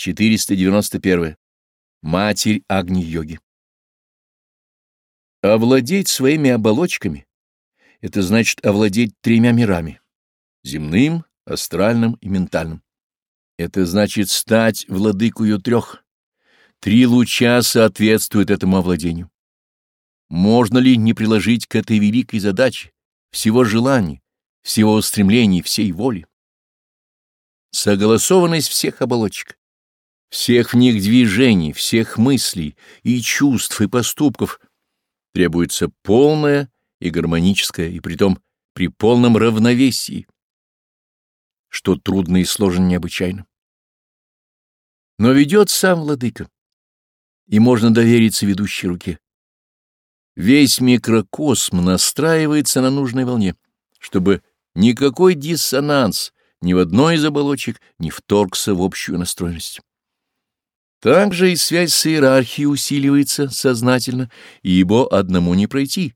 491. Матерь Агни-йоги. Овладеть своими оболочками — это значит овладеть тремя мирами — земным, астральным и ментальным. Это значит стать владыкою трех. Три луча соответствуют этому овладению. Можно ли не приложить к этой великой задаче всего желания, всего устремлений, всей воли? Согласованность всех оболочек всех в них движений, всех мыслей и чувств и поступков требуется полное и гармоническое, и притом при полном равновесии, что трудно и сложно необычайно. Но ведет сам владыка, и можно довериться ведущей руке. Весь микрокосм настраивается на нужной волне, чтобы никакой диссонанс ни в одной из оболочек не вторгся в общую настроенность. Также и связь с иерархией усиливается сознательно, ибо одному не пройти.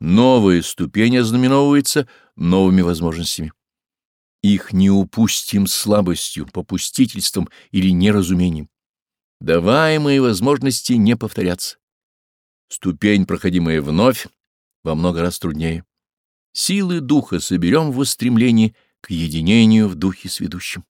Новая ступень ознаменовывается новыми возможностями. Их не упустим слабостью, попустительством или неразумением. Даваемые возможности не повторятся. Ступень, проходимая вновь, во много раз труднее. Силы духа соберем в устремлении к единению в духе с ведущим.